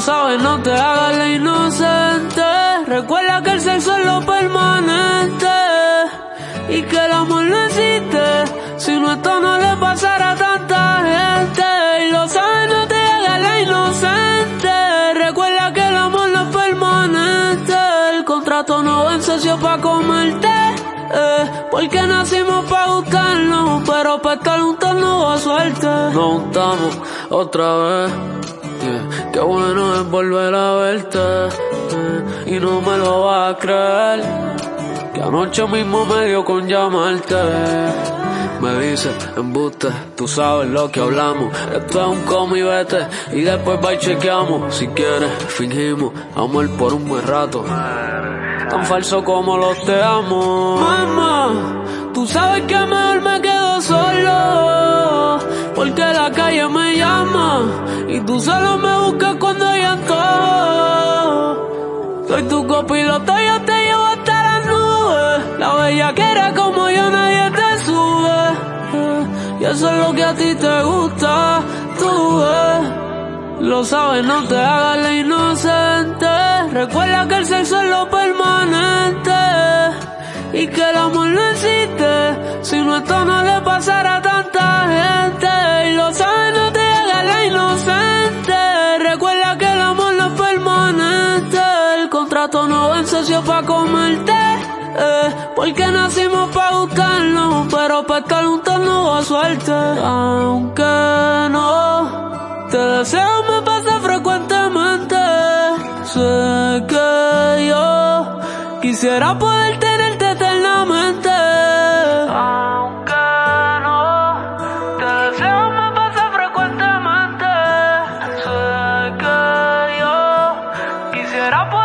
sabes, no te hagas la inocente. Recuerda que el sexo es lo permanente y que el amor no existe. Si no, esto no le pasará a tanta gente. Y lo sabes, no te hagas la inocente. Recuerda que el amor no es permanente. El contrato no vence si es pa' comerte. Eh, porque nacimos pa' buscarnos, pero pa' estar juntos no va suerte. Nos juntamos otra vez. Yeah. Qué bueno es volver a verte eh, y no me lo vas a creer. Que anoche mismo me dio con llamarte. Me dice, embuste, tú sabes lo que hablamos. Esto es un come y vete. Y después va y chequeamos. Si quieres, fingimos amor por un buen rato. Tan falso como los te amo. Mamá, tú sabes que mejor me quedo solo. Porque la calle me. Y tú solo me buscas cuando hay antojo. Soy tu copiloto, yo te llevo hasta las nubes. La bella que era como yo, nadie te sube. Y eso es lo que a ti te gusta, tú ves. Lo sabes, no te hagas la inocente. Recuerda que el sexo es lo permanente. Y que el amor no existe. Si no, esto no le pasará a comerte. Eh, porque nacimos pa' buscarnos, pero pa' estar juntos no va suerte. Aunque no te deseo me pasa frecuentemente. Sé que yo quisiera poder tenerte eternamente. Aunque no te deseo me pasa frecuentemente. Sé que yo quisiera poder